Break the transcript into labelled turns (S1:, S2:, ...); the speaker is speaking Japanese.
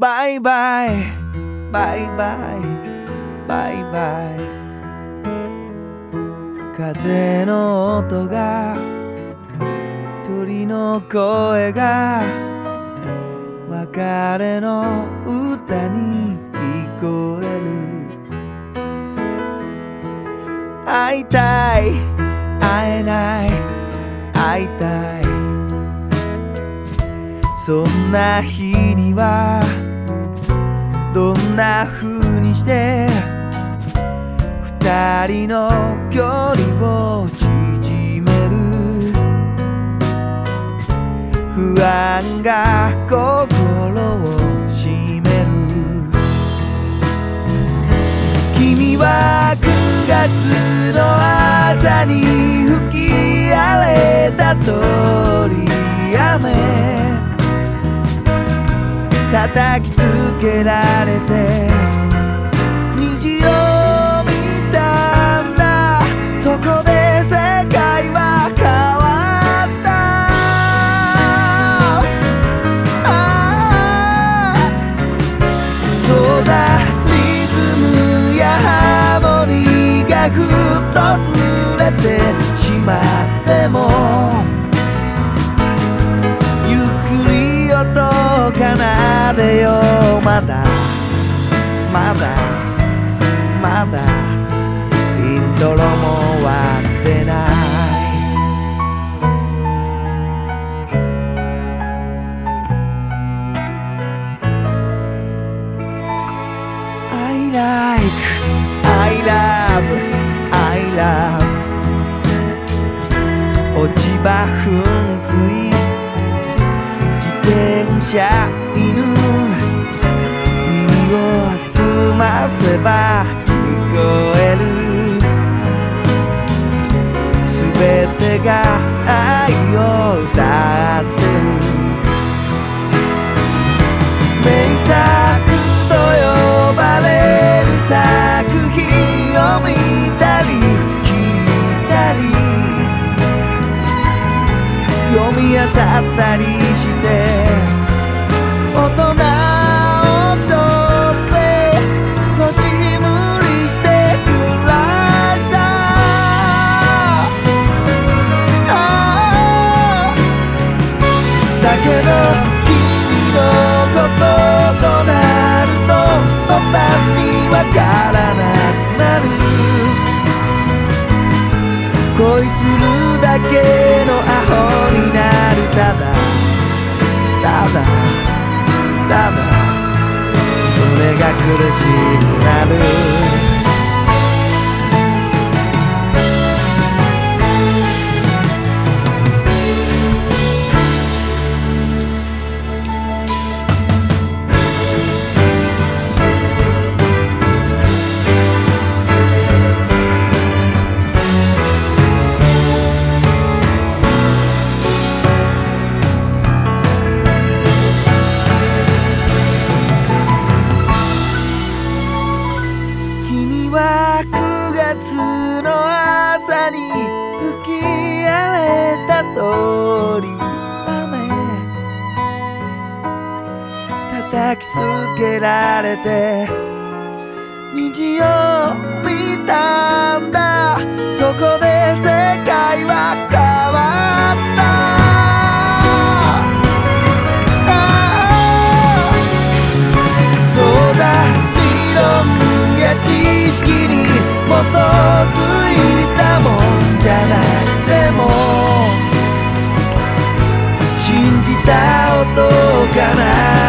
S1: バイバイバイバイバイバイ風の音が鳥の声が別れの歌に聞こえる。会いたい会えない会いたい。そんな日にはどんな風にして二人の距離を縮める不安が心を占める。君は9月の朝に吹き荒れた通り雨叩きつけられて。虹を見たんだ。そこで世界は変わった。ああ。そうだ。リズムやハーモニーがふっとずれてしまっまだまだイントロも終わってない I like, I love, I love. 落ち葉噴水自転車犬澄ませば聞こえる。すべてが愛を歌ってる。名作と呼ばれる作品を見たり聞いたり。読み漁ったりしてだけど君のこととなると途端にわからなくなる恋するだけのアホになるただただただそれが苦しくなるきつけられて虹を見たんだ。そこで世界は変わった。そうだ。理論や知識に基づいたもんじゃなくても信じた音を奏